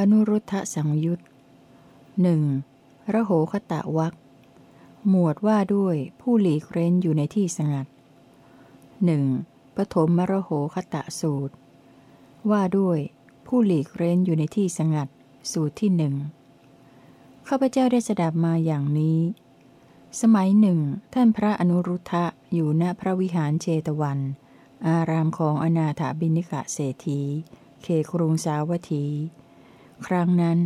อนุรุทธสังยุตหนึ่งระโหคตะวักหมวดว่าด้วยผู้หลีกเร้นอยู่ในที่สงัดหนึ่งปฐมมระโหคตะสูตร ว่าด้วยผู้หลีกเร้นอยู่ในที่สงัด สูตรที่หนึ่งข้าพเจ้าได้สดับมาอย่างนี้ สมัยหนึ่ง ท่านพระอนุรุทธะอยู่ณพระวิหารเชตวัน อารามของอนาถบินิกะเศรษฐี เขครุงสาวัตถี ครั้งนั้น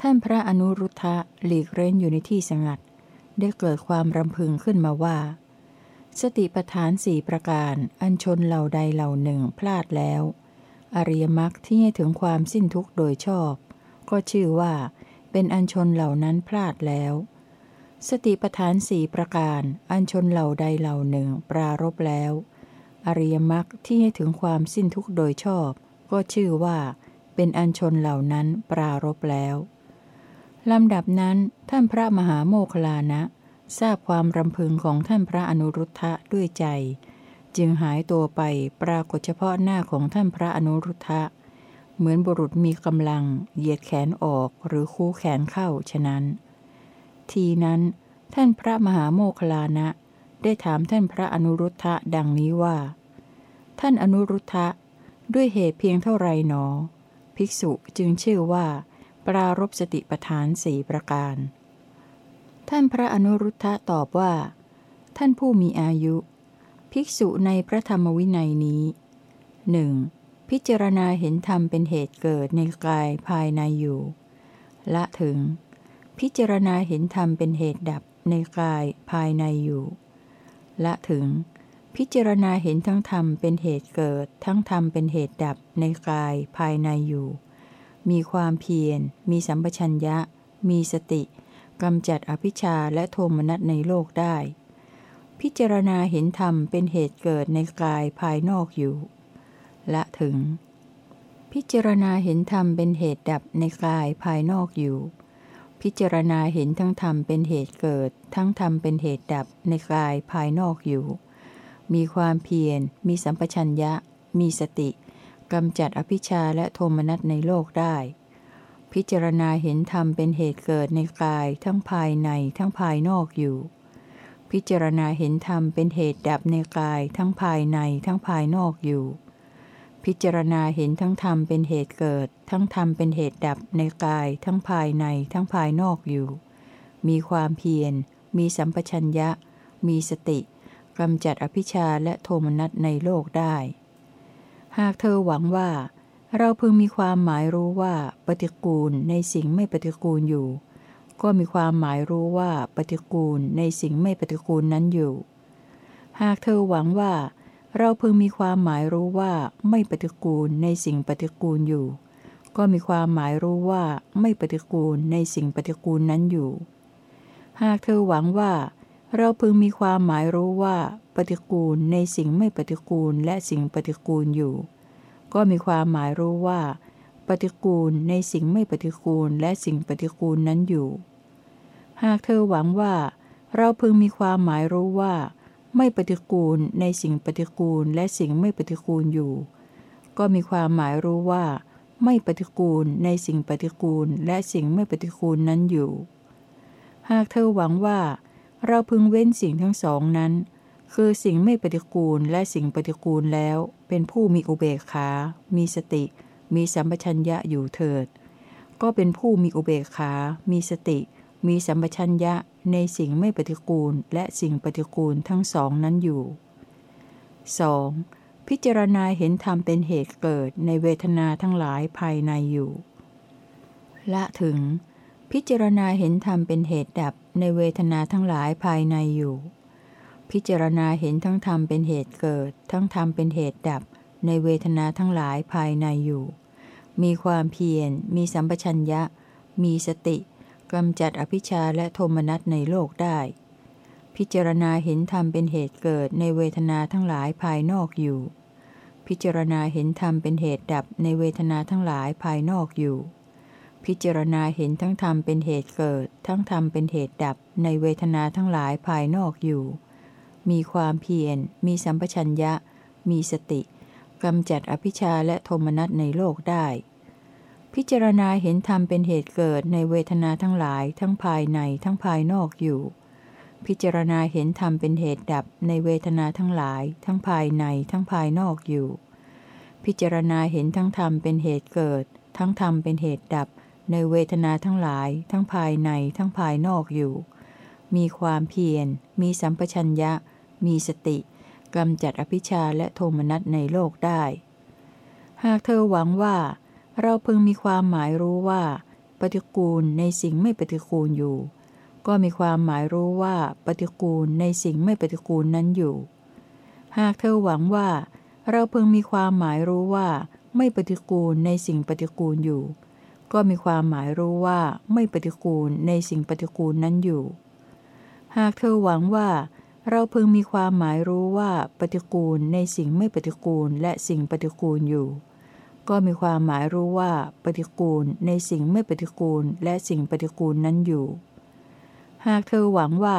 ท่านพระอนุรุทธะหลีกเร้นอยู่ในที่สงัด ได้เกิดความรำพึงขึ้นมาว่า สติปทานสี่ประการอันชนเหล่าใดเหล่าหนึ่งพลาดแล้ว อริยมรรคที่ให้ถึงความสิ้นทุกข์โดยชอบ ก็ชื่อว่า เป็นอันชนเหล่านั้นพลาดแล้ว สติปทานสี่ประการ อันชนเหล่าใดเหล่าหนึ่งปรารบแล้ว อริยมรรคที่ให้ถึงความสิ้นทุกข์โดยชอบ ก็ชื่อว่าเเป็นอันชนเหล่านั้นปรารบแล้วลำดับนั้นท่านพระมหาโมคลานะ ทราบความรำพึงของท่านพระอนุรุทธะด้วยใจ จึงหายตัวไปปรากฏเฉพาะหน้าของท่านพระอนุรุทธะ เหมือนบุรุษมีกำลัง เหยียดแขนออกหรือคู่แขนเข้าฉะนั้น ทีนั้น ท่านพระมหาโมคลานะ ได้ถามท่านพระอนุรุทธะดังนี้ว่า ท่านอนุรุทธะด้วยเหตุเพียงเท่าไรหนอ ภิกษุจึงชื่อว่า ปรารบสติปทานสี่ประการ ท่านพระอนุรุทธะตอบว่า ท่านผู้มีอายุ ภิกษุในพระธรรมวินัยนี้หนึ่งพิจารณาเห็นธรรมเป็นเหตุเกิดในกายภายในอยู่ ละถึง พิจารณาเห็นธรรมเป็นเหตุดับในกายภายในอยู่ ละถึง พิจารณาเห็นทั้งธรรมเป็นเหตุเกิด ทั้งธรรมเป็นเหตุดับในกายภายในอยู่ มีความเพียร มีสัมปชัญญะ มีสติกำจัดอภิชาและโทมนัสในโลกได้ พิจารณาเห็นธรรมเป็นเหตุเกิดในกายภายนอกอยู่ ละถึง พิจารณาเห็นธรรมเป็นเหตุดับในกายภายนอกอยู่ พิจารณาเห็นทั้งธรรมเป็นเหตุเกิด ทั้งธรรมเป็นเหตุดับในกายภายนอกอยู่ มีความเพียร มีสัมปชัญญะ มีสติกำจัดอภิชาและโทมนัสในโลกได้ พิจารณาเห็นธรรมเป็นเหตุเกิดในกายทั้งภายในทั้งภายนอกอยู่ พิจารณาเห็นธรรมเป็นเหตุดับในกายทั้งภายในทั้งภายนอกอยู่ พิจารณาเห็นทั้งธรรมเป็นเหตุเกิด ทั้งธรรมเป็นเหตุดับในกายทั้งภายในทั้งภายนอกอยู่ มีความเพียร มีสัมปชัญญะ มีสติ กำจัดอภิชาและโทมนัสในโลกได้ หากเธอหวังว่า เราพึงมีความหมายรู้ว่าปฏิกูลในสิ่งไม่ปฏิกูลอยู่ ก็มีความหมายรู้ว่าปฏิกูลในสิ่งไม่ปฏิกูลนั้นอยู่ หากเธอหวังว่า เราพึงมีความหมายรู้ว่าไม่ปฏิกูลในสิ่งปฏิกูลอยู่ ก็มีความหมายรู้ว่าไม่ปฏิกูลในสิ่งปฏิกูลนั้นอยู่ หากเธอหวังว่า เราพึงมีความหมายรู้ว่าปฏิกูลในสิ่งไม่ปฏิกูลและสิ่งปฏิกูลอยู่ ก็มีความหมายรู้ว่า ปฏิกูลในสิ่งไม่ปฏิกูลและสิ่งปฏิกูลนั้นอยู่ หากเธอหวังว่า เราพึงมีความหมายรู้ว่า ไม่ปฏิกูลในสิ่งปฏิกูลและสิ่งไม่ปฏิกูลอยู่ ก็มีความหมายรู้ว่า ไม่ปฏิกูลในสิ่งปฏิกูลและสิ่งไม่ปฏิกูลนั้นอยู่ หากเธอหวังว่า เราพึงเว้นสิ่งทั้งสองนั้น คือสิ่งไม่ปฏิกูลและสิ่งปฏิกูลแล้ว เป็นผู้มีอุเบกขา มีสติ มีสัมปชัญญะอยู่เถิด ก็เป็นผู้มีอุเบกขา มีสติ มีสัมปชัญญะในสิ่งไม่ปฏิกูลและสิ่งปฏิกูลทั้งสองนั้นอยู่ 2. พิจารณาเห็นธรรมเป็นเหตุเกิดในเวทนาทั้งหลายภายในอยู่ ละถึง พิจารณาเห็นธรรมเป็นเหตุดับในเวทนาทั้งหลายภายในอยู่ พิจารณาเห็นทั้งธรรมเป็นเหตุเกิด ทั้งธรรมเป็นเหตุดับ ในเวทนาทั้งหลายภายในอยู่ มีความเพียร มีสัมปชัญญะ มีสติกำจัดอภิชาและโทมนัสในโลกได้ พิจารณาเห็นธรรมเป็นเหตุเกิดในเวทนาทั้งหลายภายนอกอยู่ พิจารณาเห็นธรรมเป็นเหตุดับในเวทนาทั้งหลายภายนอกอยู่ พิจารณาเห็นทั้งธรรมเป็นเหตุเกิด ทั้งธรรมเป็นเหตุดับในเวทนาทั้งหลายภายนอกอยู่ มีความเพียร มีสัมปชัญญะ มีสติกำจัดอภิชาและโทมนัสในโลกได้ พิจารณาเห็นธรรมเป็นเหตุเกิดในเวทนาทั้งหลาย ทั้งภายในทั้งภายนอกอยู่ พิจารณาเห็นธรรมเป็นเหตุดับในเวทนาทั้งหลาย ทั้งภายในทั้งภายนอกอยู่ พิจารณาเห็นทั้งธรรมเป็นเหตุเกิด ทั้งธรรมเป็นเหตุดับ ในเวทนาทั้งหลาย ทั้งภายในทั้งภายนอกอยู่ มีความเพียร มีสัมปชัญญะ มีสติกำจัดอภิชาและโทมนัสในโลกได้ หากเธอหวังว่า เราพึงมีความหมายรู้ว่า ปฏิกูลในสิ่งไม่ปฏิกูลอยู่ ก็มีความหมายรู้ว่าปฏิกูลในสิ่งไม่ปฏิกูลนั้นอยู่ หากเธอหวังว่า เราพึงมีความหมายรู้ว่า ไม่ปฏิกูลในสิ่งปฏิกูลอยู่ ก็มีความหมายรู้ว่าไม่ปฏิกูลในสิ่งปฏิกูลนั้นอยู่ หากเธอหวังว่า เราพึงมีความหมายรู้ว่าปฏิกูลในสิ่งไม่ปฏิกูลและสิ่งปฏิกูลอยู่ ก็มีความหมายรู้ว่าปฏิกูลในสิ่งไม่ปฏิกูลและสิ่งปฏิกูลนั้นอยู่ หากเธอหวังว่า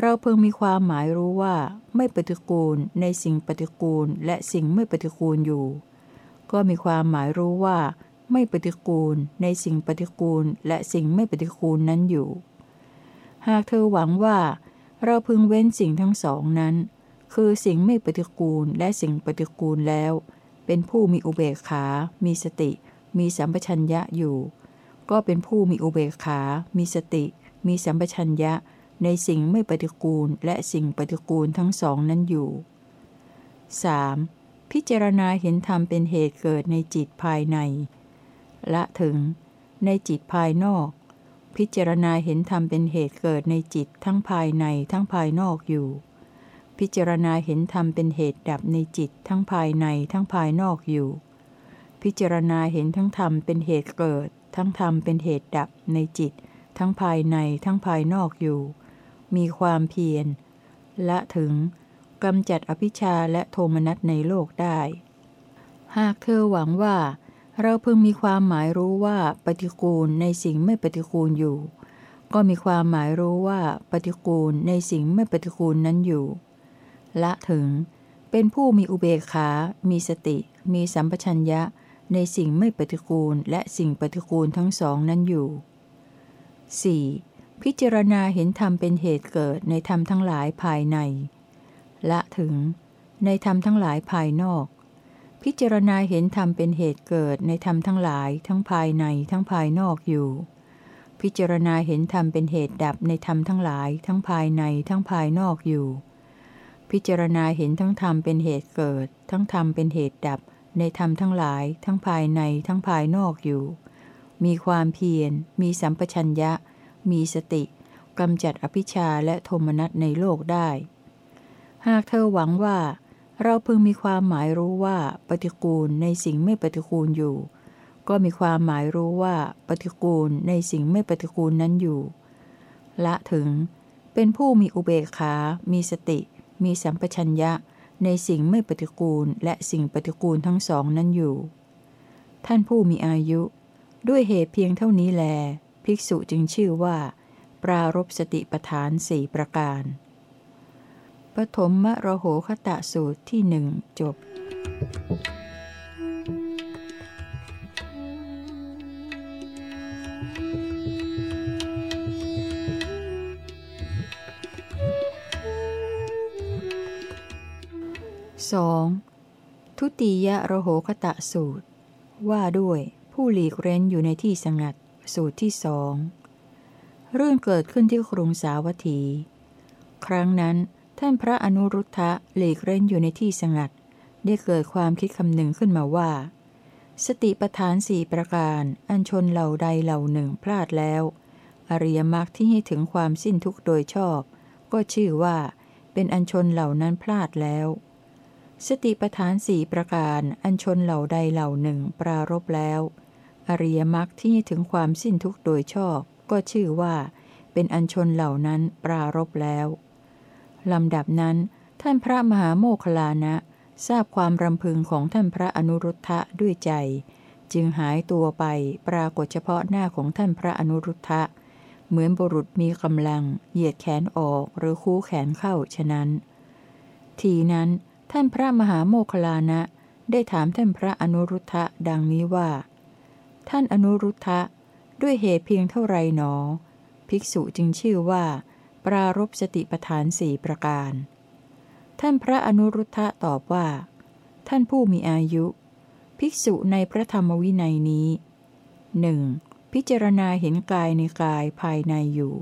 เราเพึงมีความหมายรู้ว่าไม่ปฏิกูลในสิ่งปฏิกูลและสิ่งไม่ปฏิกูลอยู่ ก็มีความหมายรู้ว่า ไม่ปฏิกูลในสิ่งปฏิกูลและสิ่งไม่ปฏิกูลนั้นอยู่ หากเธอหวังว่า เราพึงเว้นสิ่งทั้งสองนั้น คือสิ่งไม่ปฏิกูลและสิ่งปฏิกูลแล้ว เป็นผู้มีอุเบกขา มีสติ มีสัมปชัญญะอยู่ ก็เป็นผู้มีอุเบกขา มีสติ มีสัมปชัญญะในสิ่งไม่ปฏิกูลและสิ่งปฏิกูลทั้งสองนั้นอยู่ 3. พิจารณาเห็นธรรมเป็นเหตุเกิดในจิตภายใน ละถึง ในจิตภายนอก พิจารณาเห็นธรรมเป็นเหตุเกิดในจิตทั้งภายในทั้งภายนอกอยู่ พิจารณาเห็นธรรมเป็นเหตุดับในจิตทั้งภายในทั้งภายนอกอยู่ พิจารณาเห็นทั้งธรรมเป็นเหตุเกิด ทั้งธรรมเป็นเหตุดับในจิต ทั้งภายในทั้งภายนอกอยู่ มีความเพียรละถึงกำจัดอภิชาและโทมนัสในโลกได้ หากเธอหวังว่า เราพึงมีความหมายรู้ว่าปฏิกูลในสิ่งไม่ปฏิกูลอยู่ ก็มีความหมายรู้ว่าปฏิกูลในสิ่งไม่ปฏิกูลนั้นอยู่ ละถึง เป็นผู้มีอุเบกขา มีสติ มีสัมปชัญญะ ในสิ่งไม่ปฏิกูลและสิ่งปฏิกูลทั้งสองนั้นอยู่ 4. พิจารณาเห็นธรรมเป็นเหตุเกิดในธรรมทั้งหลายภายใน ละถึง ในธรรมทั้งหลายภายนอก พิจารณาเห็นธรรมเป็นเหตุเกิดในธรรมทั้งหลาย ทั้งภายในทั้งภายนอกอยู่ พิจารณาเห็นธรรมเป็นเหตุดับในธรรมทั้งหลาย ทั้งภายในทั้งภายนอกอยู่ พิจารณาเห็นทั้งธรรมเป็นเหตุเกิด ทั้งธรรมเป็นเหตุดับ ในธรรมทั้งหลาย ทั้งภายในทั้งภายนอกอยู่ มีความเพียร มีสัมปชัญญะ มีสติกำจัดอภิชาและโทมนัสในโลกได้ หากเธอหวังว่า เราพึงมีความหมายรู้ว่าปฏิกูลในสิ่งไม่ปฏิกูลอยู่ ก็มีความหมายรู้ว่าปฏิกูลในสิ่งไม่ปฏิกูลนั้นอยู่ ละถึง เป็นผู้มีอุเบกขา มีสติ มีสัมปชัญญะ ในสิ่งไม่ปฏิกูลและสิ่งปฏิกูลทั้งสองนั้นอยู่ ท่านผู้มีอายุ ด้วยเหตุเพียงเท่านี้แล ภิกษุจึงชื่อว่า ปรารบสติปทานสี่ประการ ปฐมมระโหคตะสูตรที่หนึ่งจบสองทุติยระโหคตะสูตร ว่าด้วยผู้หลีกเร้นอยู่ในที่สงัด สูตรที่สอง เรื่องเกิดขึ้นที่กรุงสาวัตถี ครั้งนั้น ท่านพระอนุรุทธะหลีกเร้นอยู่ในที่สงัด ได้เกิดความคิดคำหนึ่งขึ้นมาว่า สติปทานสี่ประการ อันชนเหล่าใดเหล่าหนึ่งพลาดแล้ว อริยมรรคที่ให้ถึงความสิ้นทุกข์โดยชอบ ก็ชื่อว่าเป็นอันชนเหล่านั้นพลาดแล้ว สติปทานสี่ประการอันชนเหล่าใดเหล่าหนึ่งปรารบแล้ว อริยมรรคที่ให้ถึงความสิ้นทุกข์โดยชอบ ก็ชื่อว่า เป็นอันชนเหล่านั้นปรารบแล้ว ลำดับนั้น ท่านพระมหาโมคลานะ ทราบความรำพึงของท่านพระอนุรุทธะด้วยใจ จึงหายตัวไปปรากฏเฉพาะหน้าของท่านพระอนุรุทธะ เหมือนบุรุษมีกำลัง เหยียดแขนออกหรือคู่แขนเข้าฉะนั้น ทีนั้นท่านพระมหาโมคลานะ ได้ถามท่านพระอนุรุทธะดังนี้ว่า ท่านอนุรุทธะด้วยเหตุเพียงเท่าไรหนอ ภิกษุจึงชื่อว่า ปรารบสติปทานสี่ประการ ท่านพระอนุรุทธะตอบว่า ท่านผู้มีอายุ ภิกษุในพระธรรมวินัยนี้หนึ่งพิจารณาเห็นกายในกายภายในอยู่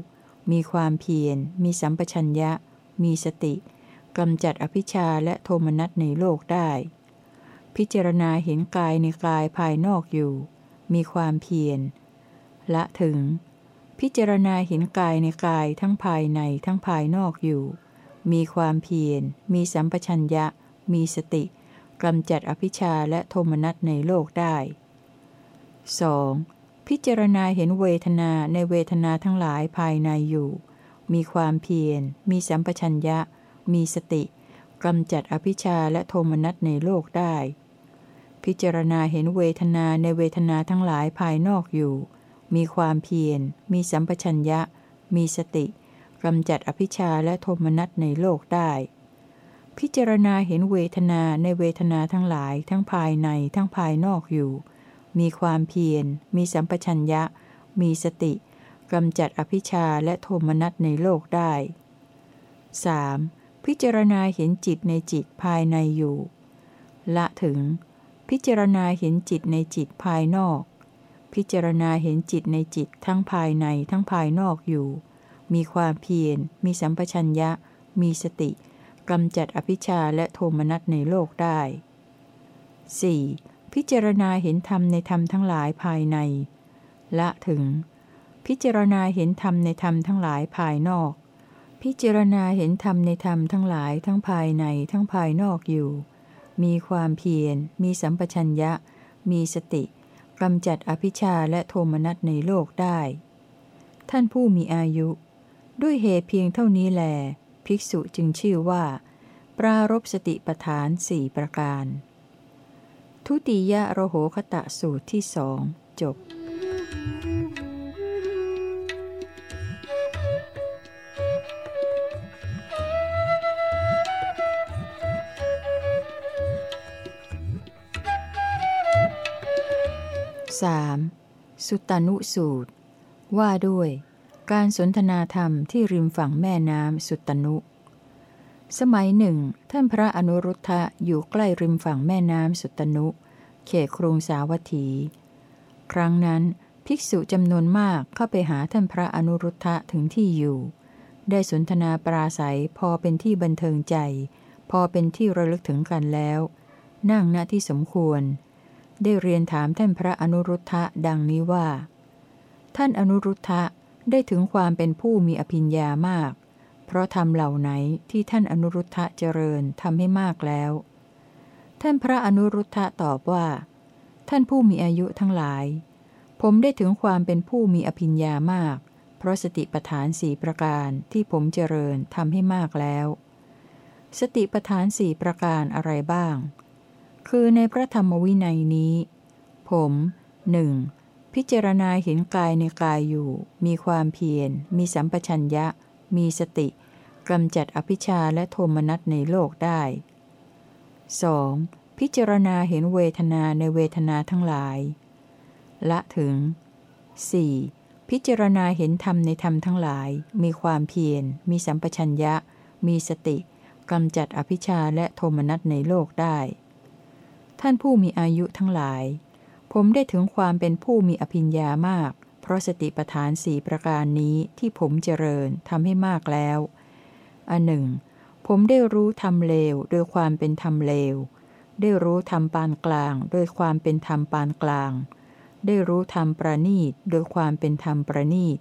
มีความเพียร มีสัมปชัญญะ มีสติกำจัดอภิชาและโทมนัสในโลกได้ พิจารณาเห็นกายในกายภายนอกอยู่ มีความเพียร ละถึง พิจารณาเห็นกายในกายทั้งภายในทั้งภายนอกอยู่ มีความเพียร มีสัมปชัญญะ มีสติกำจัดอภิชาและโทมนัสในโลกได้ 2. พิจารณาเห็นเวทนาในเวทนาทั้งหลายภายในอยู่ มีความเพียร มีสัมปชัญญะ มีสติกำจัดอภิชาและโทมนัสในโลกได้ พิจารณาเห็นเวทนาในเวทนาทั้งหลายภายนอกอยู่ มีความเพียร มีสัมปชัญญะ มีสติกำจัดอภิชาและโทมนัสในโลกได้ พิจารณาเห็นเวทนาในเวทนาทั้งหลาย ทั้งภายในทั้งภายนอกอยู่ มีความเพียร มีสัมปชัญญะ มีสติกำจัดอภิชาและโทมนัสในโลกได้ 3. พิจารณาเห็นจิตในจิตภายในอยู่ ละถึง พิจารณาเห็นจิตในจิตภายนอก พิจารณาเห็นจิตในจิตทั้งภายในทั้งภายนอกอยู่ มีความเพียร มีสัมปชัญญะ มีสติกำจัดอภิชาและโทมนัสในโลกได้ 4. พิจารณาเห็นธรรมในธรรมทั้งหลายภายใน ละถึง พิจารณาเห็นธรรมในธรรมทั้งหลายภายนอก พิจารณาเห็นธรรมในธรรมทั้งหลายทั้งภายในทั้งภายนอกอยู่ มีความเพียร มีสัมปชัญญะ มีสติ กำจัดอภิชาและโทมนัสในโลกได้ ท่านผู้มีอายุ ด้วยเหตุเพียงเท่านี้แล ภิกษุจึงชื่อว่า ปรารบสติปฐานสี่ประการ ทุติยะระโหคตะสูตรที่สองจบ 3. สุตานุสูตร ว่าด้วย การสนทนาธรรมที่ริมฝั่งแม่น้ำสุตานุ สมัยหนึ่ง ท่านพระอนุรุทธะอยู่ใกล้ริมฝั่งแม่น้ำสุตานุ เขตกรุงสาวัตถี ครั้งนั้นภิกษุจำนวนมากเข้าไปหาท่านพระอนุรุทธะถึงที่อยู่ ได้สนทนาปราศัยพอเป็นที่บันเทิงใจ พอเป็นที่ระลึกถึงกันแล้ว นั่งณที่สมควร ได้เรียนถามท่านพระอนุรุทธะดังนี้ว่า ท่านอนุรุทธะได้ถึงความเป็นผู้มีอภิญญามาก เพราะทำเหล่าไหนที่ท่านอนุรุทธะเจริญทำให้มากแล้ว ท่านพระอนุรุทธะตอบว่า ท่านผู้มีอายุทั้งหลาย ผมได้ถึงความเป็นผู้มีอภิญญามาก เพราะสติปทานสี่ประการที่ผมเจริญทำให้มากแล้ว สติปทานสี่ประการอะไรบ้าง คือในพระธรรมวินัยนี้ ผมหนึ่งพิจารณาเห็นกายในกายอยู่ มีความเพียร มีสัมปชัญญะ มีสติกำจัดอภิชาและโทมนัสในโลกได้ 2. พิจารณาเห็นเวทนาในเวทนาทั้งหลาย ละถึง 4. พิจารณาเห็นธรรมในธรรมทั้งหลาย มีความเพียร มีสัมปชัญญะ มีสติกำจัดอภิชาและโทมนัสในโลกได้ ท่านผู้มีอายุทั้งหลาย ผมได้ถึงความเป็นผู้มีอภิญญามาก เพราะสติปทานสี่ประการนี้ที่ผมเจริญทำให้มากแล้ว อันหนึ่ง ผมได้รู้ธรรมเลวโดยความเป็นธรรมเลว ได้รู้ธรรมปานกลางโดยความเป็นธรรมปานกลาง ได้รู้ธรรมประณีตโดยความเป็นธรรมประณีต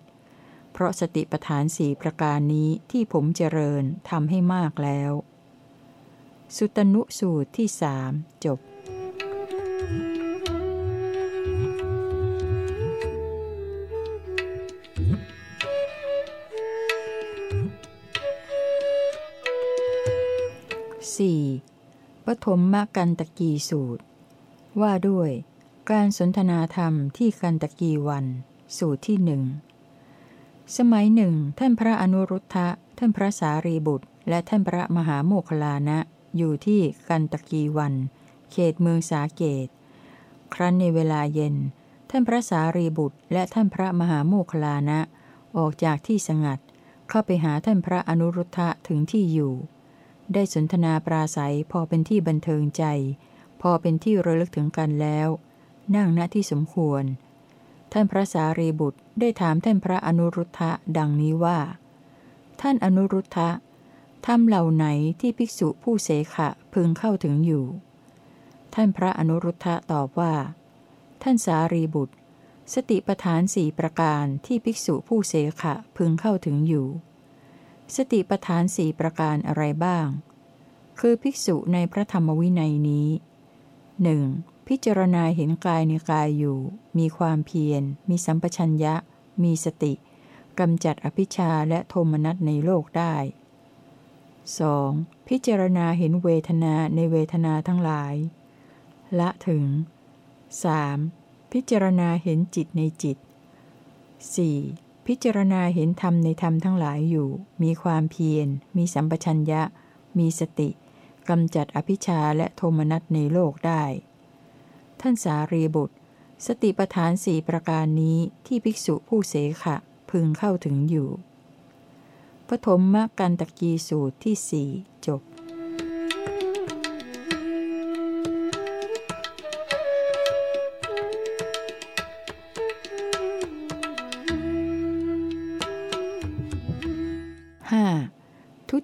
เพราะสติปทานสี่ประการนี้ที่ผมเจริญทำให้มากแล้ว สุตนุสูตรที่สามจบ 4. ปฐมมกันตกีสูตร ว่าด้วย การสนทนาธรรมที่กันตกีวัน สูตรที่หนึ่งสมัยหนึ่ง ท่านพระอนุรุทธะ ท่านพระสารีบุตร และท่านพระมหาโมคลานะ อยู่ที่กันตกีวัน เขตเมืองสาเกต ครั้นในเวลาเย็น ท่านพระสารีบุตร และท่านพระมหาโมคลานะ ออกจากที่สงัด เข้าไปหาท่านพระอนุรุทธะถึงที่อยู่ ได้สนทนาปราศัยพอเป็นที่บันเทิงใจ พอเป็นที่ระลึกถึงกันแล้ว นั่งณที่สมควร ท่านพระสารีบุตรได้ถามท่านพระอนุรุทธะดังนี้ว่า ท่านอนุรุทธะทำเหล่าไหนที่ภิกษุผู้เสขะพึงเข้าถึงอยู่ ท่านพระอนุรุทธะตอบว่า ท่านสารีบุตร สติปทานสี่ประการที่ภิกษุผู้เสขะพึงเข้าถึงอยู่ สติปทานสี่ประการอะไรบ้าง คือภิกษุในพระธรรมวินัยนี้หนึ่งพิจารณาเห็นกายในกายอยู่ มีความเพียร มีสัมปชัญญะ มีสติกำจัดอภิชาและโทมนัสในโลกได้ 2. พิจารณาเห็นเวทนาในเวทนาทั้งหลาย ละถึง 3. พิจารณาเห็นจิตในจิต 4. พิจารณาเห็นธรรมในธรรมทั้งหลายอยู่ มีความเพียร มีสัมปชัญญะ มีสติกำจัดอภิชาและโทมนัสในโลกได้ ท่านสารีบุตร สติปทานสี่ประการนี้ที่ภิกษุผู้เสขะพึงเข้าถึงอยู่ ปฐมมกันตะกีสูตรที่สี่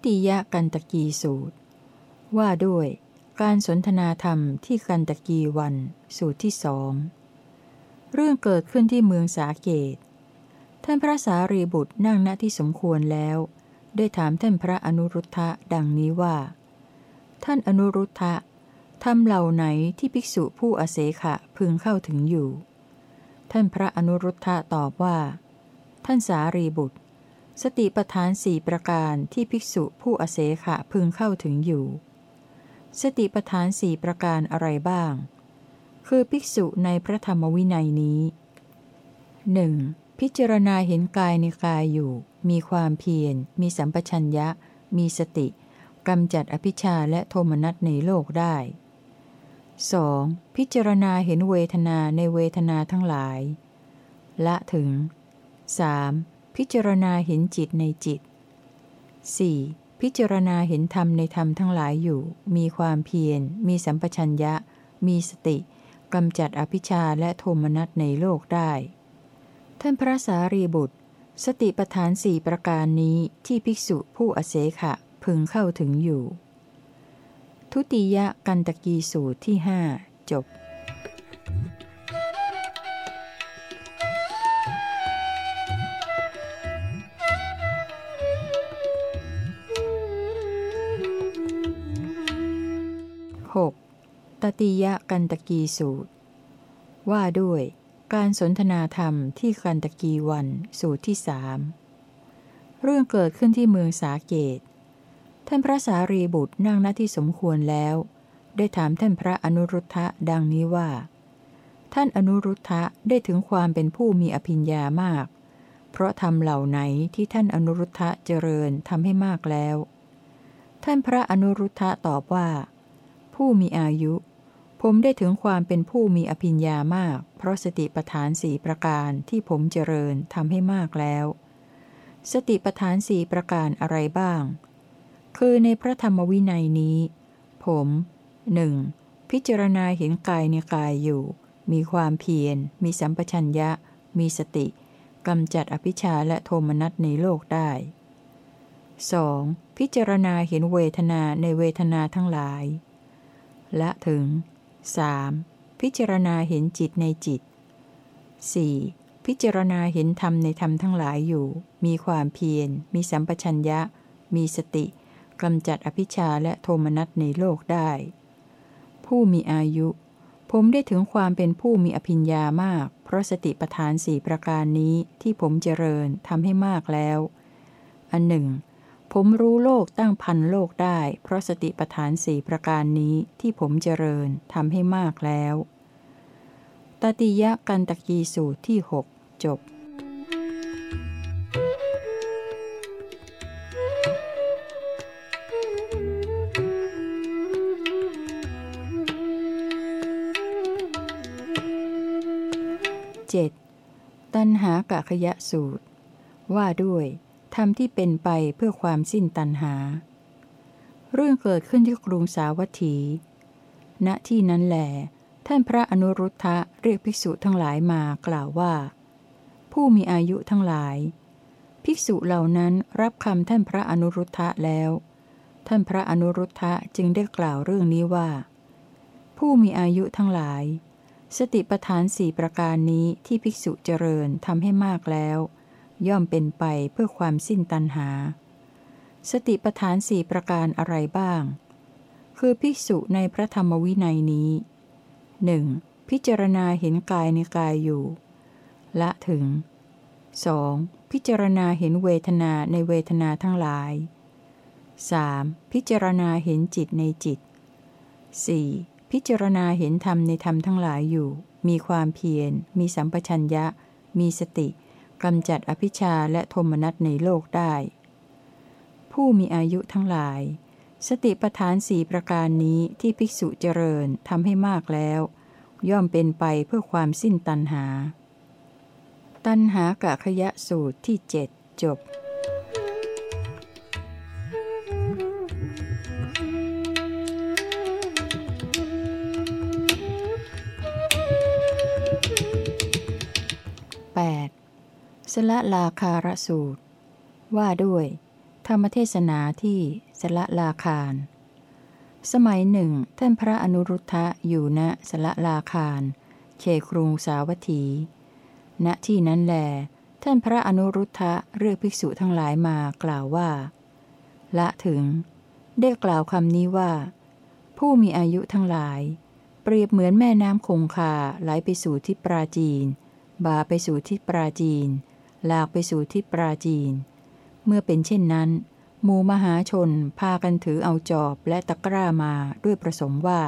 ติยกันตะกีสูตร ว่าด้วย การสนทนาธรรมที่กันตะกีวันสูตรที่สองเรื่องเกิดขึ้นที่เมืองสาเกต ท่านพระสารีบุตรนั่งณที่สมควรแล้ว ได้ถามท่านพระอนุรุทธะดังนี้ว่า ท่านอนุรุทธะทำเหล่าไหนที่ภิกษุผู้อาเสขะพึงเข้าถึงอยู่ ท่านพระอนุรุทธะตอบว่า ท่านสารีบุตร สติปทานสี่ประการที่ภิกษุผู้อาเสขะพึงเข้าถึงอยู่ สติปทานสี่ประการอะไรบ้าง คือภิกษุในพระธรรมวินัยนี้หนึ่งพิจารณาเห็นกายในกายอยู่ มีความเพียร มีสัมปชัญญะ มีสติกำจัดอภิชาและโทมนัสในโลกได้ 2. พิจารณาเห็นเวทนาในเวทนาทั้งหลาย ละถึง 3. พิจารณาเห็นจิตในจิต 4. พิจารณาเห็นธรรมในธรรมทั้งหลายอยู่ มีความเพียร มีสัมปชัญญะ มีสติกำจัดอภิชาและโทมนัสในโลกได้ ท่านพระสารีบุตร สติปทานสี่ประการนี้ที่ภิกษุผู้อเสขะพึงเข้าถึงอยู่ ทุติยกันตกีสูตรที่หจบ ติยกันตกีสูตร ว่าด้วยการสนทนาธรรมที่กันตะกีวันสูตรที่สามเรื่องเกิดขึ้นที่เมืองสาเกต ท่านพระสารีบุตรนั่งหน้าที่สมควรแล้ว ได้ถามท่านพระอนุรุทธะดังนี้ว่า ท่านอนุรุทธะได้ถึงความเป็นผู้มีอภิญญามาก เพราะทำเหล่าไหนที่ท่านอนุรุทธะเจริญทำให้มากแล้ว ท่านพระอนุรุทธะตอบว่า ผู้มีอายุ ผมได้ถึงความเป็นผู้มีอภิญญามาก เพราะสติปทานสี่ประการที่ผมเจริญทำให้มากแล้ว สติปทานสี่ประการอะไรบ้าง คือในพระธรรมวินัยนี้ ผมหนึ่งพิจารณาเห็นกายในกายอยู่ มีความเพียร มีสัมปชัญญะ มีสติกำจัดอภิชาและโทมนัสในโลกได้ 2. พิจารณาเห็นเวทนาในเวทนาทั้งหลาย และถึง 3. พิจารณาเห็นจิตในจิต 4. พิจารณาเห็นธรรมในธรรมทั้งหลายอยู่ มีความเพียร มีสัมปชัญญะ มีสติกำจัดอภิชาและโทมนัสในโลกได้ ผู้มีอายุ ผมได้ถึงความเป็นผู้มีอภิญญามาก เพราะสติปทานสี่ประการนี้ที่ผมเจริญทำให้มากแล้ว อันหนึ่ง ผมรู้โลกตั้งพันโลกได้ เพราะสติปทานสี่ประการนี้ที่ผมเจริญทำให้มากแล้ว ตติยะกันตะกีสูตรที่หจบ 7. ตันหากะขยะสูตร ว่าด้วย ธรรมที่เป็นไปเพื่อความสิ้นตันหา เรื่องเกิดขึ้นที่กรุงสาวัตถี ณ ที่นั้นแหลท่านพระอนุรุทธะเรียกภิกษุทั้งหลายมากล่าวว่า ผู้มีอายุทั้งหลาย ภิกษุเหล่านั้นรับคำท่านพระอนุรุทธะแล้ว ท่านพระอนุรุทธะจึงได้กล่าวเรื่องนี้ว่า ผู้มีอายุทั้งหลาย สติปทานสี่ประการนี้ที่ภิกษุเจริญทำให้มากแล้ว ย่อมเป็นไปเพื่อความสิ้นตัณหา สติปทานสี่ประการอะไรบ้าง คือภิกษุในพระธรรมวินัยนี้หนึ่งพิจารณาเห็นกายในกายอยู่ ละถึง 2. พิจารณาเห็นเวทนาในเวทนาทั้งหลาย 3. พิจารณาเห็นจิตในจิต 4. พิจารณาเห็นธรรมในธรรมทั้งหลายอยู่ มีความเพียร มีสัมปชัญญะ มีสติ กำจัดอภิชาและโทมนัสในโลกได้ ผู้มีอายุทั้งหลาย สติปทานสี่ประการนี้ที่ภิกษุเจริญทำให้มากแล้ว ย่อมเป็นไปเพื่อความสิ้นตัณหา ตัณหากะขยะสูตรที่เจ็ดจบ ละลาคารสูตร ว่าด้วย ธรรมเทศนาที่สละลาคารสมัยหนึ่ง ท่านพระอนุรุทธะอยู่ณสละลาคารเขครุงสาวัตถี ณที่นั้นแล ท่านพระอนุรุทธะเรียกภิกษุทั้งหลายมากล่าวว่า ละถึง ได้กล่าวคำนี้ว่า ผู้มีอายุทั้งหลาย เปรียบเหมือนแม่น้ำคงคาไหลไปสู่ที่ปราจีน บาไปสู่ที่ปราจีน หลากไปสู่ที่ปราจีน เมื่อเป็นเช่นนั้นหมู่มหาชนพากันถือเอาจอบและตะกร้ามาด้วยประสงค์ว่า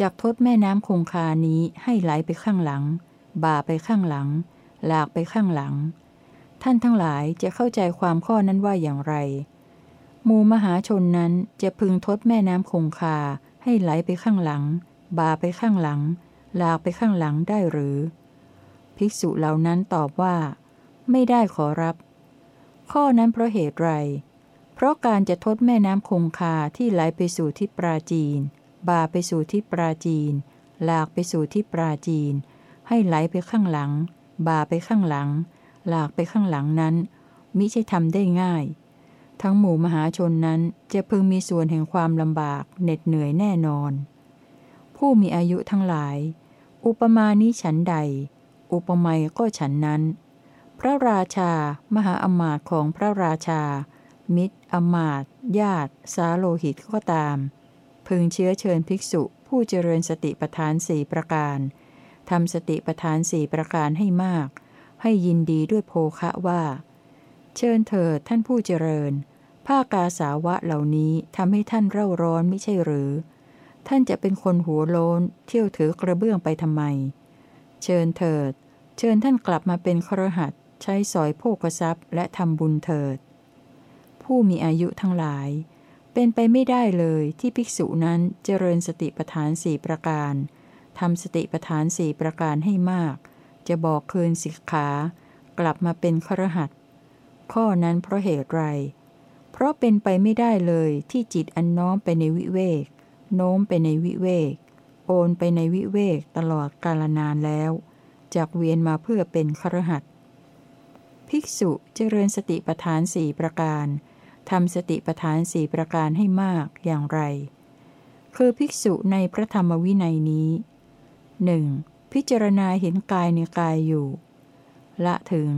จากทดแม่น้ำคงคานี้ให้ไหลไปข้างหลัง บ่าไปข้างหลัง หลากไปข้างหลัง ท่านทั้งหลายจะเข้าใจความข้อนั้นว่าอย่างไรหมู่มหาชนนั้นจะพึงทดแม่น้ำคงคาให้ไหลไปข้างหลัง บ่าไปข้างหลัง หลากไปข้างหลังได้หรือ ภิกษุเหล่านั้นตอบว่า ไม่ได้ขอรับ ข้อนั้นเพราะเหตุไร เพราะการจะทดแม่น้ำคงคาที่ไหลไปสู่ที่ปราจีน บาไปสู่ที่ปราจีน หลากไปสู่ที่ปราจีน ให้ไหลไปข้างหลัง บาไปข้างหลัง หลากไปข้างหลังนั้น มิใช่ทำได้ง่าย ทั้งหมู่มหาชนนั้นจะพึงมีส่วนแห่งความลำบากเหน็ดเหนื่อยแน่นอน ผู้มีอายุทั้งหลาย อุปมานี้ฉันใด อุปไมยก็ฉันนั้น พระราชา มหาอมาตย์ของพระราชา มิตร อมาตญาติ สาโลหิตก็ตาม พึงเชื้อเชิญภิกษุผู้เจริญสติปทานสี่ประการทำสติปทานสี่ประการให้มาก ให้ยินดีด้วยโภคะว่า เชิญเถิดท่านผู้เจริญ ผ้ากาสาวะเหล่านี้ทำให้ท่านเร่าร้อนไม่ใช่หรือ ท่านจะเป็นคนหัวโลนเที่ยวถือกระเบื้องไปทำไม เชิญเถิด เชิญท่านกลับมาเป็นครหัส ใช้สอยโภกทรัพย์และทำบุญเถิด ผู้มีอายุทั้งหลาย เป็นไปไม่ได้เลยที่ภิกษุนั้นเจริญสติปัฏฐานสี่ประการทำสติปัฏฐานสี่ประการให้มาก จะบอกคืนสิกขากลับมาเป็นครหัสข้อนั้นเพราะเหตุไร เพราะเป็นไปไม่ได้เลยที่จิตอันน้อมไปในวิเวก โน้มไปในวิเวก โอนไปในวิเวกตลอดกาลนานแล้ว จากเวียนมาเพื่อเป็นครหัส ภิกษุเจริญสติปัฏฐานสี่ประการทำสติปทานสี่ประการให้มากอย่างไร คือภิกษุในพระธรรมวินัยนี้หนึ่งพิจารณาเห็นกายในกายอยู่ ละถึง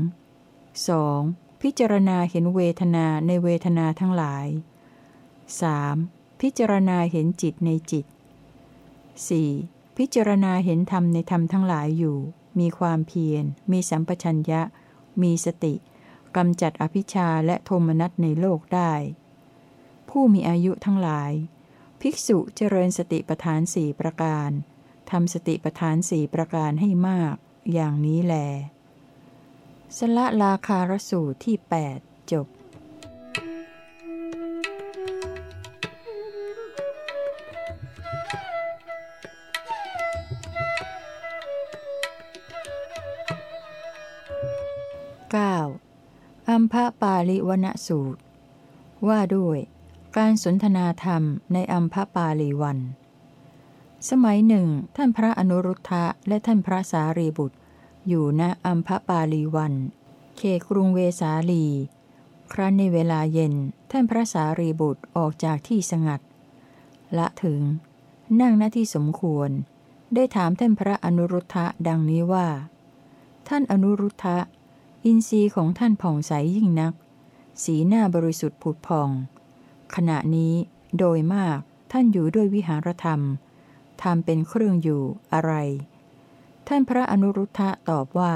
2. พิจารณาเห็นเวทนาในเวทนาทั้งหลาย 3. พิจารณาเห็นจิตในจิต 4. พิจารณาเห็นธรรมในธรรมทั้งหลายอยู่ มีความเพียร มีสัมปชัญญะ มีสติกำจัดอภิชาและโทมนัสในโลกได้ ผู้มีอายุทั้งหลาย ภิกษุเจริญสติปทานสี่ประการทำสติปทานสี่ประการให้มาก อย่างนี้แล สละลาคารสูตรที่ 8 จบ 9. อัมพะปาลิวนสูตร ว่าด้วย การสนทนาธรรมในอัมพะปาลีวัน สมัยหนึ่ง ท่านพระอนุรุทธะและท่านพระสารีบุตร อยู่ณอัมพะปาลีวัน เขกรุงเวสาลี ครั้นในเวลาเย็น ท่านพระสารีบุตรออกจากที่สงัด ละถึง นั่งหน้าที่สมควร ได้ถามท่านพระอนุรุทธะดังนี้ว่า ท่านอนุรุทธะ อินทรีย์ของท่านผ่องใสยิ่งนัก สีหน้าบริสุทธิ์ผุดพอง ขณะนี้โดยมากท่านอยู่ด้วยวิหารธรรมทำเป็นเครื่องอยู่อะไร ท่านพระอนุรุทธะตอบว่า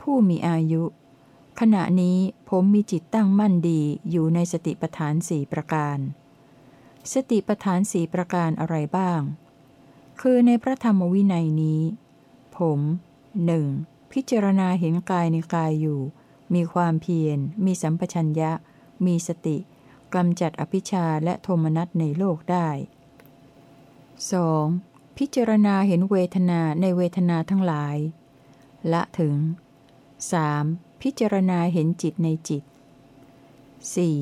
ผู้มีอายุ ขณะนี้ผมมีจิตตั้งมั่นดีอยู่ในสติปัฏฐานสี่ประการ สติปัฏฐานสี่ประการอะไรบ้าง คือในพระธรรมวินัยนี้ ผมหนึ่ง พิจารณาเห็นกายในกายอยู่ มีความเพียร มีสัมปชัญญะ มีสติกำจัดอภิชาและโทมนัสในโลกได้ 2. พิจารณาเห็นเวทนาในเวทนาทั้งหลาย ละถึง 3. พิจารณาเห็นจิตในจิต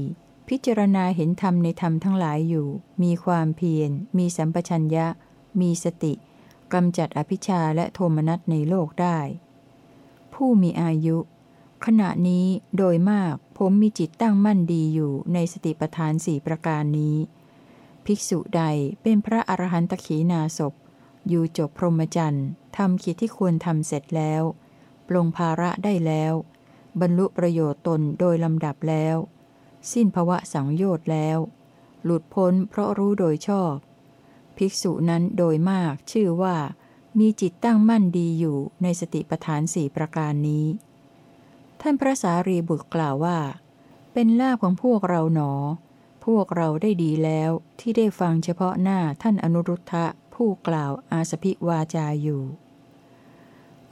4. พิจารณาเห็นธรรมในธรรมทั้งหลายอยู่ มีความเพียร มีสัมปชัญญะ มีสติกำจัดอภิชาและโทมนัสในโลกได้ ผู้มีอายุ ขณะนี้โดยมากผมมีจิตตั้งมั่นดีอยู่ในสติปัฏฐานสี่ประการนี้ ภิกษุใดเป็นพระอรหันตขีนาศพอยู่จบพรหมจรรย์ทำกิจที่ควรทำเสร็จแล้วปลงภาระได้แล้ว บรรลุประโยชน์ตนโดยลำดับแล้ว สิ้นภวะสังโยชน์แล้ว หลุดพ้นเพราะรู้โดยชอบ ภิกษุนั้นโดยมากชื่อว่า มีจิตตั้งมั่นดีอยู่ในสติปัฏฐานสี่ประการนี้ ท่านพระสารีบุตรกล่าวว่า เป็นลาภของพวกเราหนอ พวกเราได้ดีแล้วที่ได้ฟังเฉพาะหน้าท่านอนุรุทธะผู้กล่าวอาสพิวาจาอยู่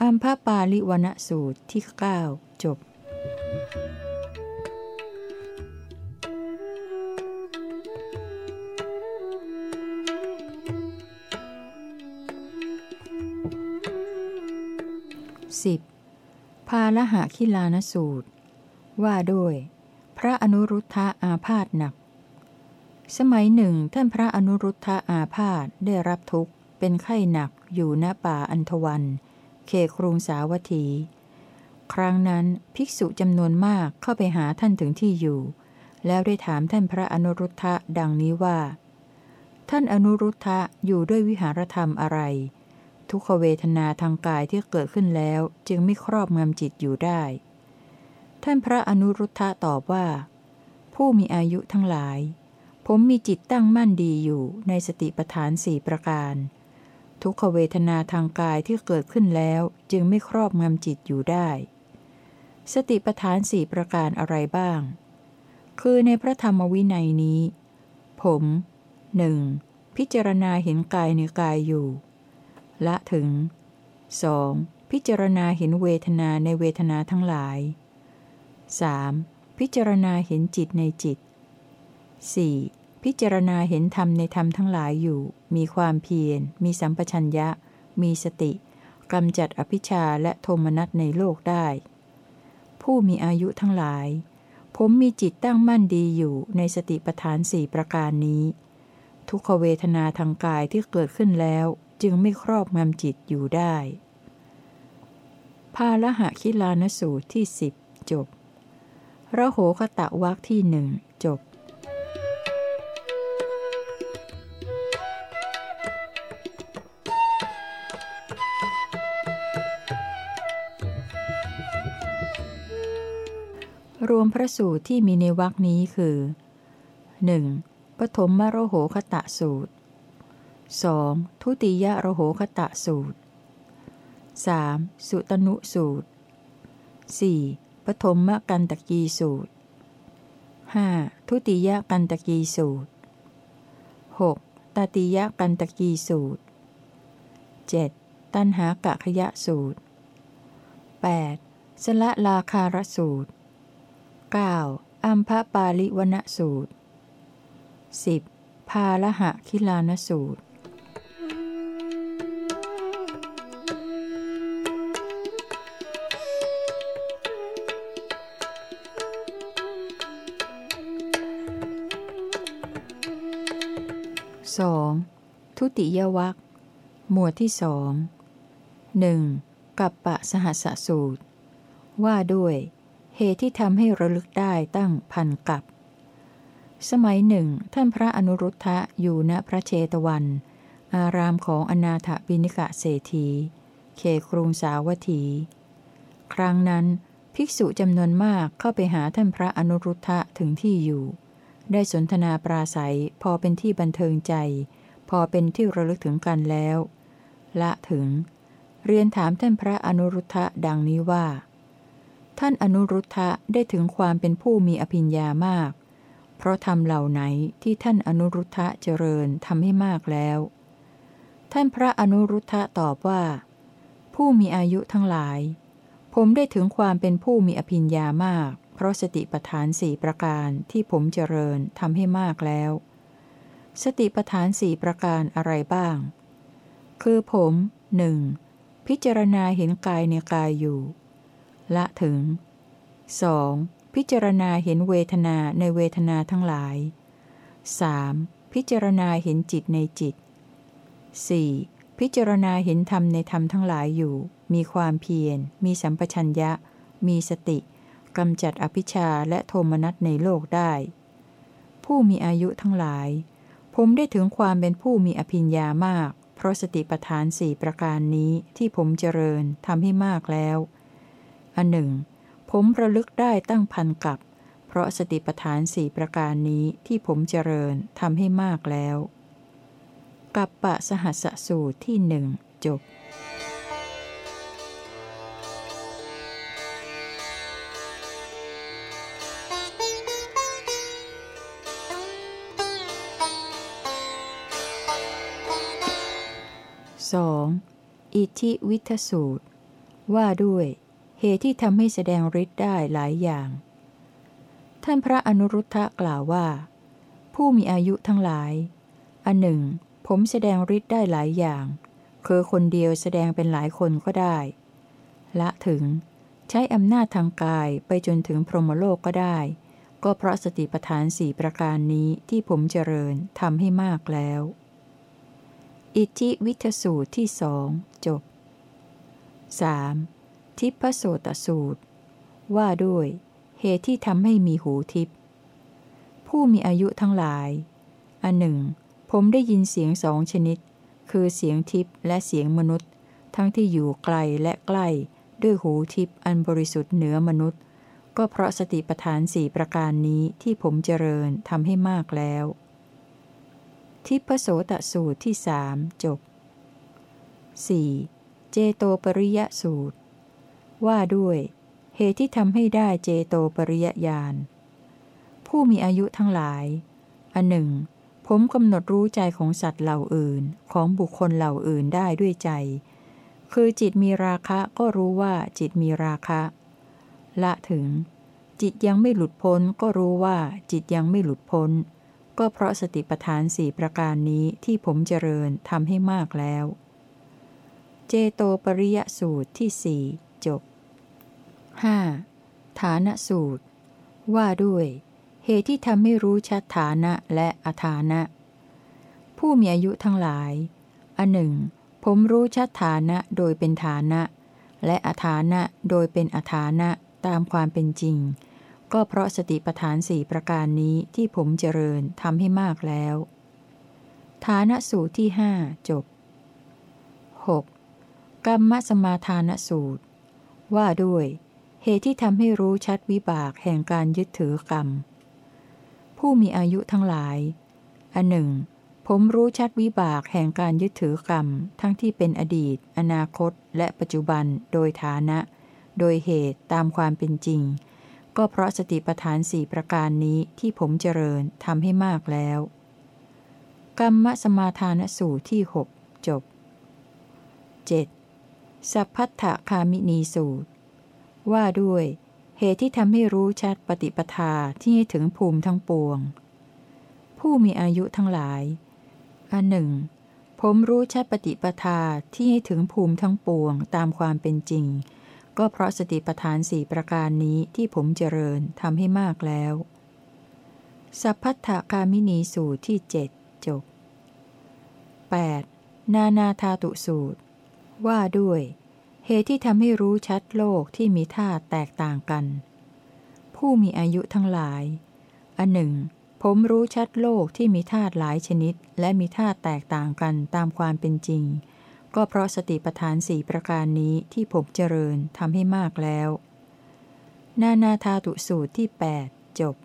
อัมพปาลิวนสูตรที่ 9 จบ 10. พาลหะคิลานสูตร ว่าด้วย พระอนุรุทธะอาพาธหนัก สมัยหนึ่งท่านพระอนุรุทธะอาพาธได้รับทุกข์ เป็นไข้หนักอยู่ณป่าอันทวัน เขครุงสาวัตถี ครั้งนั้นภิกษุจำนวนมากเข้าไปหาท่านถึงที่อยู่ แล้วได้ถามท่านพระอนุรุทธะดังนี้ว่า ท่านอนุรุทธะอยู่ด้วยวิหารธรรมอะไร ทุกขเวทนาทางกายที่เกิดขึ้นแล้ว จึงไม่ครอบงำจิตอยู่ได้ ท่านพระอนุรุทธะตอบว่า ผู้มีอายุทั้งหลาย ผมมีจิตตั้งมั่นดีอยู่ในสติปัฏฐานสี่ประการ ทุกขเวทนาทางกายที่เกิดขึ้นแล้วจึงไม่ครอบงำจิตอยู่ได้ สติปัฏฐานสี่ประการอะไรบ้าง คือในพระธรรมวินัยนี้ ผมหนึ่งพิจารณาเห็นกายในกายอยู่ ละถึง 2. พิจารณาเห็นเวทนาในเวทนาทั้งหลาย 3. พิจารณาเห็นจิตในจิต 4. พิจารณาเห็นธรรมในธรรมทั้งหลายอยู่ มีความเพียร มีสัมปชัญญะ มีสติกำจัดอภิชาและโทมนัสในโลกได้ ผู้มีอายุทั้งหลาย ผมมีจิตตั้งมั่นดีอยู่ในสติปัฏฐานสี่ประการนี้ ทุกขเวทนาทางกายที่เกิดขึ้นแล้ว จึงไม่ครอบงำจิตอยู่ได้พาละหะคิลานสูตรที่สิบจบระโหคตะวักที่หนึ่งจบรวมพระสูตรที่มีในวักนี้คือ 1. ปฐมมโรโหคตะสูตร 2. ทุติยระโหคตะสูตร 3. สุตนุสูตร 4. ปฐมมกันตกีสูตร 5. ทุติยกันตกีสูตร 6. ตติยกันตกีสูตร 7. ตันหากะขยะสูตร 8. สละลาคารสูตร 9. อัมพะปาลิวนสูตร 10. พาละหะคิลานสูตร 2. ทุติยวัคหมวดที่สองหนึ่งกัปปะสหัสสูตร ว่าด้วย เหตุที่ทำให้ระลึกได้ตั้งพันกับ สมัยหนึ่ง ท่านพระอนุรุทธะอยู่ณพระเชตวัน อารามของอนาถบินิกะเศรษฐีเขครุงสาวัตถี ครั้งนั้น ภิกษุจำนวนมากเข้าไปหาท่านพระอนุรุทธะถึงที่อยู่ ได้สนทนาปราศัยพอเป็นที่บันเทิงใจ พอเป็นที่ระลึกถึงกันแล้ว ละถึง เรียนถามท่านพระอนุรุทธะดังนี้ว่า ท่านอนุรุทธะได้ถึงความเป็นผู้มีอภิญญามาก เพราะทำเหล่าไหนที่ท่านอนุรุทธะเจริญทำให้มากแล้ว ท่านพระอนุรุทธะตอบว่า ผู้มีอายุทั้งหลาย ผมได้ถึงความเป็นผู้มีอภิญญามาก เพราะสติปัฏฐานสี่ประการที่ผมเจริญทำให้มากแล้ว สติปัฏฐานสี่ประการอะไรบ้าง คือผมหนึ่งพิจารณาเห็นกายในกายอยู่ ละถึง 2. พิจารณาเห็นเวทนาในเวทนาทั้งหลาย 3. พิจารณาเห็นจิตในจิต 4. พิจารณาเห็นธรรมในธรรมทั้งหลายอยู่ มีความเพียร มีสัมปชัญญะ มีสติ กำจัดอภิชาและโทมนัสในโลกได้ ผู้มีอายุทั้งหลาย ผมได้ถึงความเป็นผู้มีอภิญญามาก เพราะสติปัฏฐานสี่ประการนี้ที่ผมเจริญทำให้มากแล้ว อันหนึ่ง ผมระลึกได้ตั้งพันกับ เพราะสติปัฏฐานสี่ประการนี้ที่ผมเจริญทำให้มากแล้ว กับปะสหัสสูตรที่หนึ่งจบ งอิทิวิทสูตร ว่าด้วย เหตุที่ทำให้แสดงฤทธิ์ได้หลายอย่าง ท่านพระอนุรุทธะกล่าวว่า ผู้มีอายุทั้งหลาย อันหนึ่ง ผมแสดงฤทธิ์ได้หลายอย่าง คือคนเดียวแสดงเป็นหลายคนก็ได้ ละถึง ใช้อำนาจทางกายไปจนถึงพรหมโลกก็ได้ ก็เพราะสติปัฏฐานสี่ประการนี้ที่ผมเจริญทำให้มากแล้ว อิทิวิทสูตรที่สองจบ 3. ทิพโสตสูตร ว่าด้วยเหตุที่ทำให้มีหูทิพผู้มีอายุทั้งหลาย อันหนึ่ง ผมได้ยินเสียงสองชนิด คือเสียงทิพและเสียงมนุษย์ ทั้งที่อยู่ไกลและใกล้ ด้วยหูทิพอันบริสุทธิ์เหนือมนุษย์ ก็เพราะสติปัฏฐานสี่ประการนี้ที่ผมเจริญทำให้มากแล้ว ทิพโสตสูตรที่สามจบ 4. เจโตปริยสูตร ว่าด้วย เหตุที่ทำให้ได้เจโตปริยญาณผู้มีอายุทั้งหลาย อันหนึ่ง ผมกำหนดรู้ใจของสัตว์เหล่าอื่นของบุคคลเหล่าอื่นได้ด้วยใจ คือจิตมีราคะก็รู้ว่าจิตมีราคะ ละถึง จิตยังไม่หลุดพ้นก็รู้ว่าจิตยังไม่หลุดพ้น ก็เพราะสติปัฏฐานสี่ประการนี้ที่ผมเจริญทำให้มากแล้ว เจโตปริยสูตรที่สี่จบ 5. ฐานสูตร ว่าด้วย เหตุที่ทำให้รู้ชัดฐานะและอฐานะ ผู้มีอายุทั้งหลาย อันหนึ่ง ผมรู้ชัดฐานะโดยเป็นฐานะ และอฐานะโดยเป็นอฐานะตามความเป็นจริง ก็เพราะสติปัฏฐานสี่ประการนี้ที่ผมเจริญทำให้มากแล้ว ฐานสูตรที่หจบ 6. กรรมสมาทานสูตร ว่าด้วย เหตุที่ทำให้รู้ชัดวิบากแห่งการยึดถือกรรม ผู้มีอายุทั้งหลาย อันหนึ่ง ผมรู้ชัดวิบากแห่งการยึดถือกรรม ทั้งที่เป็นอดีต อนาคต และปัจจุบัน โดยฐานะ โดยเหตุตามความเป็นจริง ก็เพราะสติปัฏฐานสี่ประการนี้ที่ผมเจริญทำให้มากแล้ว กรรมสมาทานสูตรที่หจบ 7. สัพพัทธคามินีสูตร ว่าด้วย เหตุที่ทำให้รู้ชัดปฏิปทาที่ให้ถึงภูมิทั้งปวง ผู้มีอายุทั้งหลายอันหนึ่ง ผมรู้ชัดปฏิปทาที่ให้ถึงภูมิทั้งปวงตามความเป็นจริง ก็เพราะสติปัฏฐานสี่ประการนี้ที่ผมเจริญทำให้มากแล้ว สัพพัทธคามินีสูตรที่เจ็ดจบ 8. นานาธาตุสูตร ว่าด้วย เหตุที่ทำให้รู้ชัดโลกที่มีธาตุแตกต่างกัน ผู้มีอายุทั้งหลาย อันหนึ่ง ผมรู้ชัดโลกที่มีธาตุหลายชนิด และมีธาตุแตกต่างกันตามความเป็นจริง ก็เพราะสติปัฏฐานสี่ประการนี้ที่ผมเจริญทำให้มากแล้ว นานาธาตุสูตรที่ 8 จบ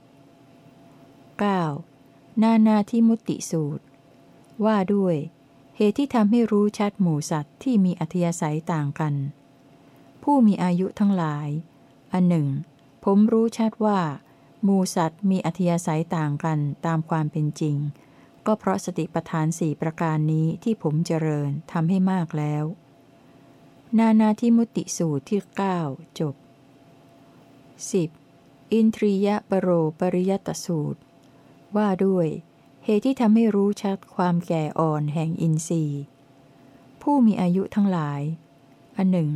9. นานาทิมุติสูตร ว่าด้วย เหตุที่ทำให้รู้ชัดหมู่สัตว์ที่มีอัธยาศัยต่างกัน ผู้มีอายุทั้งหลาย อันหนึ่ง ผมรู้ชัดว่า หมูสัตว์มีอัธยาศัยต่างกันตามความเป็นจริง ก็เพราะสติปัฏฐานสี่ประการนี้ที่ผมเจริญทำให้มากแล้ว นานาทิมุติสูตรที่ 9 จบ 10. อินทรียปโรปริยตสูตร ว่าด้วย เหตุที่ทำให้รู้ชัดความแก่อ่อนแห่งอินทรีย์ ผู้มีอายุทั้งหลาย อันหนึ่ง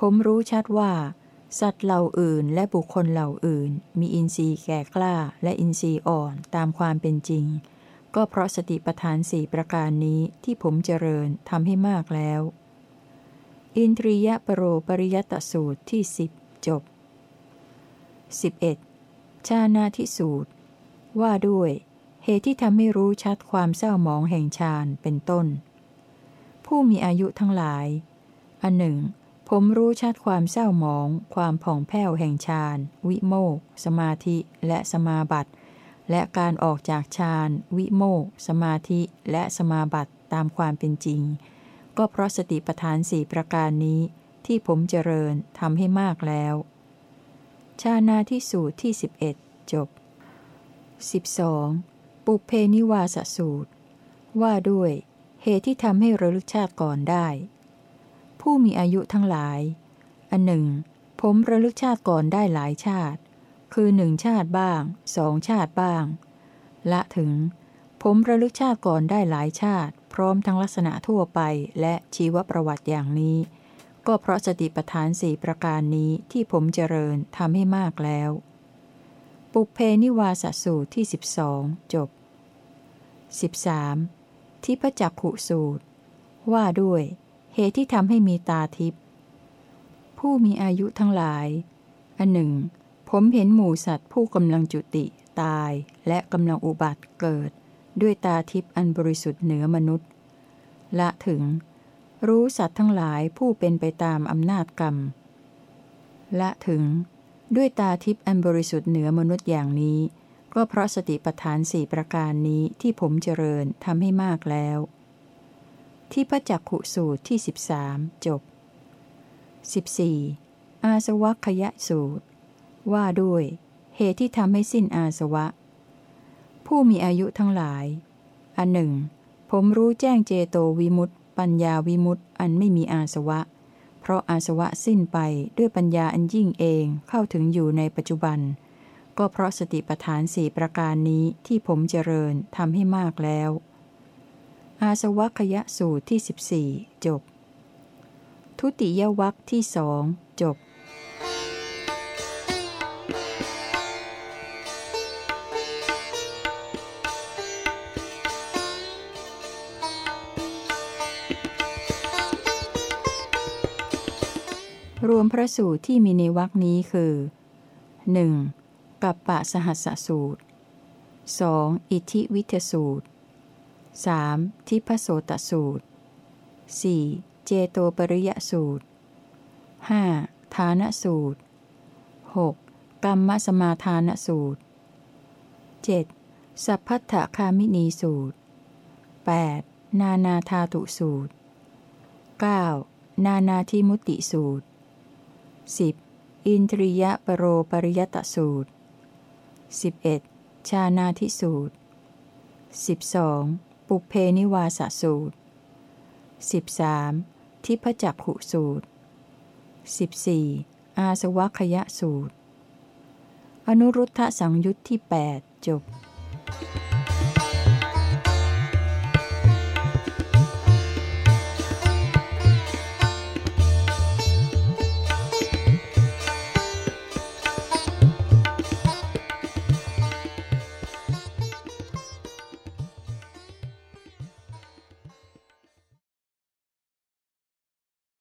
ผมรู้ชัดว่า สัตว์เหล่าอื่นและบุคคลเหล่าอื่น มีอินทรีย์แก่กล้าและอินทรีย์อ่อนตามความเป็นจริง ก็เพราะสติปัฏฐานสี่ประการนี้ที่ผมเจริญทำให้มากแล้ว อินทรียปโรปริยตสูตรที่สิบจบ 11. ชานาทิสูตร ว่าด้วย เหตุที่ทำให้รู้ชัดความเศร้าหมองแห่งฌานเป็นต้น ผู้มีอายุทั้งหลาย อันหนึ่ง ผมรู้ชัดความเศร้าหมอง ความผ่องแผ้วแห่งฌาน วิโมก สมาธิ และสมาบัติ และการออกจากฌาน วิโมกสมาธิ และสมาบัติตามความเป็นจริง ก็เพราะสติปัฏฐานสี่ประการนี้ ที่ผมเจริญทำให้มากแล้ว ชานาที่สูตรที่ 11 จบ 12. ปุเพนิวาสสูตร ว่าด้วย เหตุที่ทำให้ระลึกชาติก่อนได้ ผู้มีอายุทั้งหลาย อันหนึ่ง ผมระลึกชาติก่อนได้หลายชาติ คือหนึ่งชาติบ้างสองชาติบ้าง ละถึง ผมระลึกชาติก่อนได้หลายชาติ พร้อมทั้งลักษณะทั่วไปและชีวประวัติอย่างนี้ ก็เพราะสติปัฏฐานสี่ประการนี้ที่ผมเจริญทำให้มากแล้ว ปุเพนิวาสสูตรที่ 12 จบ 13. ทิพจักขุสูตร ว่าด้วย เหตุที่ทำให้มีตาทิพย์ผู้มีอายุทั้งหลาย อันหนึ่ง ผมเห็นหมูสัตว์ผู้กำลังจุติตายและกำลังอุบัติเกิด ด้วยตาทิพย์อันบริสุทธิ์เหนือมนุษย์ ละถึง รู้สัตว์ทั้งหลายผู้เป็นไปตามอำนาจกรรม ละถึง ด้วยตาทิพย์อันบริสุทธิ์เหนือมนุษย์อย่างนี้ ก็เพราะสติปัฏฐานสี่ประการนี้ที่ผมเจริญทำให้มากแล้ว ที่พระจักขุสูตรที่ 13 จบ 14. อาสวัคยสูตร ว่าด้วยเหตุที่ทำให้สิ้นอาสวะ ผู้มีอายุทั้งหลาย อันหนึ่ง ผมรู้แจ้งเจโตวิมุตติปัญญาวิมุตติอันไม่มีอาสวะ เพราะอาสวะสิ้นไปด้วยปัญญาอันยิ่งเองเข้าถึงอยู่ในปัจจุบัน ก็เพราะสติปัฏฐานสี่ประการนี้ที่ผมเจริญทำให้มากแล้ว อาสวัคยะสูตรที่ 14 จบ ทุติยวัคที่สอง รวมพระสูตรที่มีในวรคนี้คือ 1. กัปปะสหัสสูตร 2. อิทธิวิทสูตร 3. ทิพโสตสูตร 4. เจโตปริยสูตร 5. ฐานสูตร 6. กรรมสมาทานสูตร 7. สัพพัทธคามินีสูตร 8. นานาธาตุสูตร 9. นานาทิมุติสูตร 10. อินทริยปโรปริยตสูตร 11. ชานาทิสูตร 12. ปุเพนิวาสสูตร 13. ทิพจักขุสูตร 14. อาสวัคยสูตร อนุรุทธสังยุตที่ 8 จบ